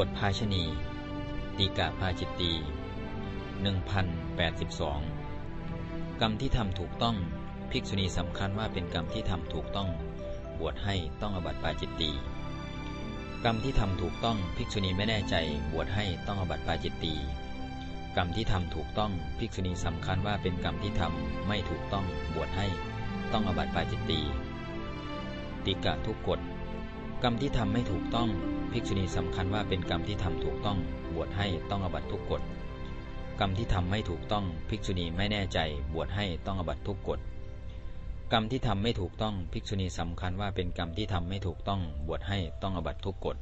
บทภาชณีตีกาภาจิตตี1082 กรรมที่ทำถูกต้อง ภิกษุณีสำคัญว่าเป็นกรรมที่ทำถูกต้อง บวชให้ต้องอบัติปาจิตตีกรรมที่ทำถูกต้องภิกษุณีไม่แน่ใจ บวชให้ต้องอบัติปาจิตตีกรรมที่ทำถูกต้องภิกษุณีสำคัญว่าเป็นกรรมที่ทำไม่ถูกต้อง บวชให้ต้องอบัติปาจิตตีติกะทุกกฎ กรรมที่ทำไม่ถูกต้อง ภิกษุณีสำคัญว่าเป็นกรรมที่ทำถูกต้อง บวชให้ต้องอบัตทุกกฎ กรรมที่ทำไม่ถูกต้อง ภิกษุณีไม่แน่ใจ บวชให้ต้องอบัตทุกกฎ กรรมที่ทำไม่ถูกต้อง ภิกษุณีสำคัญว่าเป็นกรรมที่ทำไม่ถูกต้อง บวชให้ต้องอบัตทุกกฎ